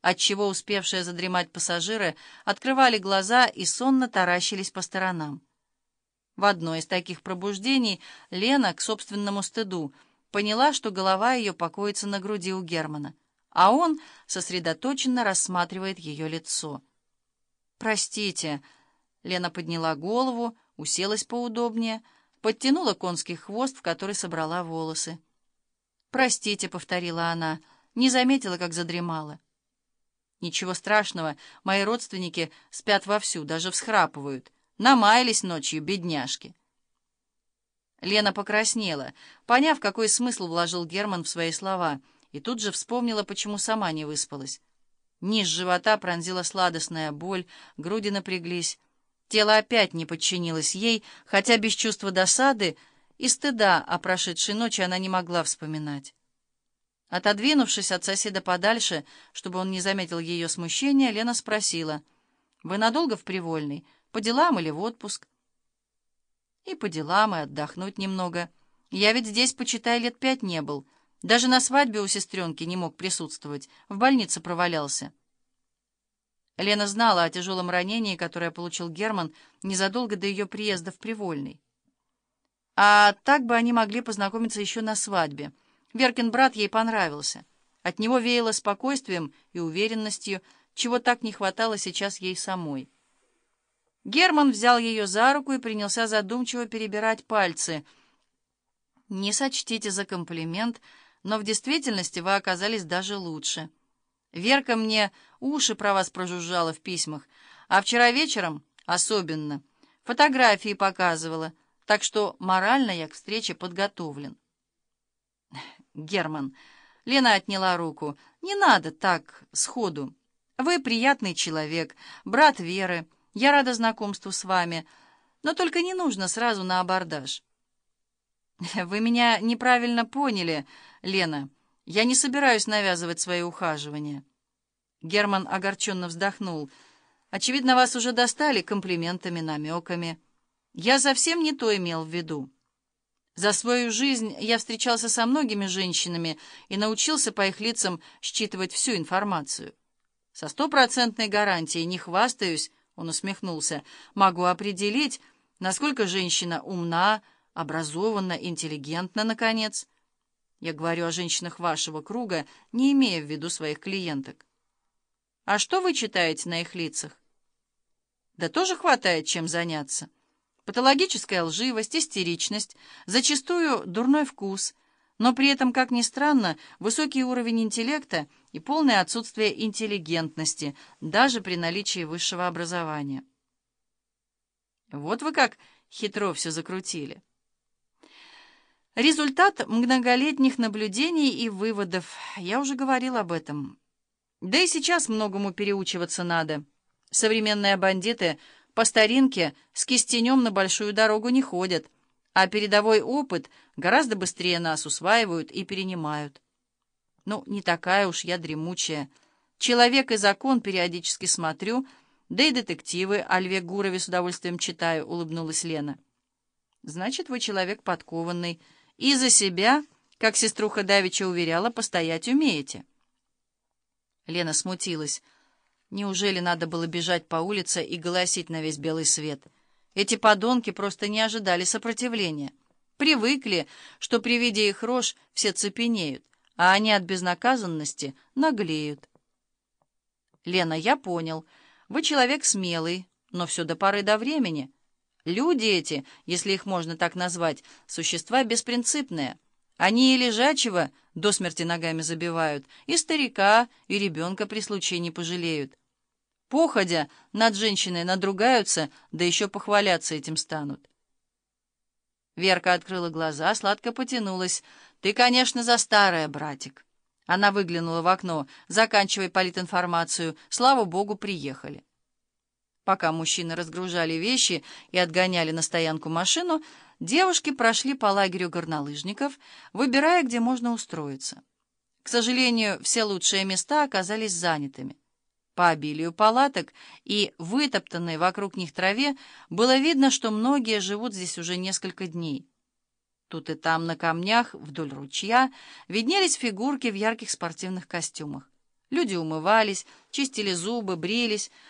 отчего успевшие задремать пассажиры открывали глаза и сонно таращились по сторонам. В одно из таких пробуждений Лена, к собственному стыду, поняла, что голова ее покоится на груди у Германа, а он сосредоточенно рассматривает ее лицо. «Простите», — Лена подняла голову, уселась поудобнее, подтянула конский хвост, в который собрала волосы. «Простите», — повторила она, — не заметила, как задремала. «Ничего страшного, мои родственники спят вовсю, даже всхрапывают. Намаялись ночью, бедняжки». Лена покраснела, поняв, какой смысл вложил Герман в свои слова, и тут же вспомнила, почему сама не выспалась. Низ живота пронзила сладостная боль, груди напряглись. Тело опять не подчинилось ей, хотя без чувства досады и стыда о прошедшей ночи она не могла вспоминать. Отодвинувшись от соседа подальше, чтобы он не заметил ее смущения, Лена спросила, «Вы надолго в Привольный? По делам или в отпуск?» «И по делам, и отдохнуть немного. Я ведь здесь, почитай, лет пять не был. Даже на свадьбе у сестренки не мог присутствовать, в больнице провалялся». Лена знала о тяжелом ранении, которое получил Герман незадолго до ее приезда в Привольный. А так бы они могли познакомиться еще на свадьбе. Веркин брат ей понравился. От него веяло спокойствием и уверенностью, чего так не хватало сейчас ей самой. Герман взял ее за руку и принялся задумчиво перебирать пальцы. «Не сочтите за комплимент, но в действительности вы оказались даже лучше. Верка мне уши про вас прожужжала в письмах, а вчера вечером особенно фотографии показывала» так что морально я к встрече подготовлен. Герман. Лена отняла руку. Не надо так, сходу. Вы приятный человек, брат Веры. Я рада знакомству с вами. Но только не нужно сразу на абордаж. Вы меня неправильно поняли, Лена. Я не собираюсь навязывать свои ухаживания. Герман огорченно вздохнул. Очевидно, вас уже достали комплиментами, намеками. Я совсем не то имел в виду. За свою жизнь я встречался со многими женщинами и научился по их лицам считывать всю информацию. Со стопроцентной гарантией не хвастаюсь, он усмехнулся, могу определить, насколько женщина умна, образованна, интеллигентна, наконец. Я говорю о женщинах вашего круга, не имея в виду своих клиенток. А что вы читаете на их лицах? Да тоже хватает чем заняться. Патологическая лживость, истеричность, зачастую дурной вкус, но при этом, как ни странно, высокий уровень интеллекта и полное отсутствие интеллигентности, даже при наличии высшего образования. Вот вы как хитро все закрутили. Результат многолетних наблюдений и выводов. Я уже говорил об этом. Да и сейчас многому переучиваться надо. Современные бандиты — по старинке с кистенем на большую дорогу не ходят, а передовой опыт гораздо быстрее нас усваивают и перенимают. Ну, не такая уж я дремучая. «Человек и закон» периодически смотрю, да и детективы о Льве Гурове с удовольствием читаю, — улыбнулась Лена. «Значит, вы человек подкованный, и за себя, как сеструха Давича уверяла, постоять умеете». Лена смутилась. Неужели надо было бежать по улице и голосить на весь белый свет? Эти подонки просто не ожидали сопротивления. Привыкли, что при виде их рож все цепенеют, а они от безнаказанности наглеют. «Лена, я понял. Вы человек смелый, но все до поры до времени. Люди эти, если их можно так назвать, существа беспринципные». Они и лежачего до смерти ногами забивают, и старика, и ребенка при случае не пожалеют. Походя над женщиной надругаются, да еще похваляться этим станут. Верка открыла глаза, сладко потянулась. «Ты, конечно, за старое, братик». Она выглянула в окно. «Заканчивай политинформацию. Слава богу, приехали». Пока мужчины разгружали вещи и отгоняли на стоянку машину, девушки прошли по лагерю горнолыжников, выбирая, где можно устроиться. К сожалению, все лучшие места оказались занятыми. По обилию палаток и вытоптанной вокруг них траве было видно, что многие живут здесь уже несколько дней. Тут и там на камнях вдоль ручья виднелись фигурки в ярких спортивных костюмах. Люди умывались, чистили зубы, брились,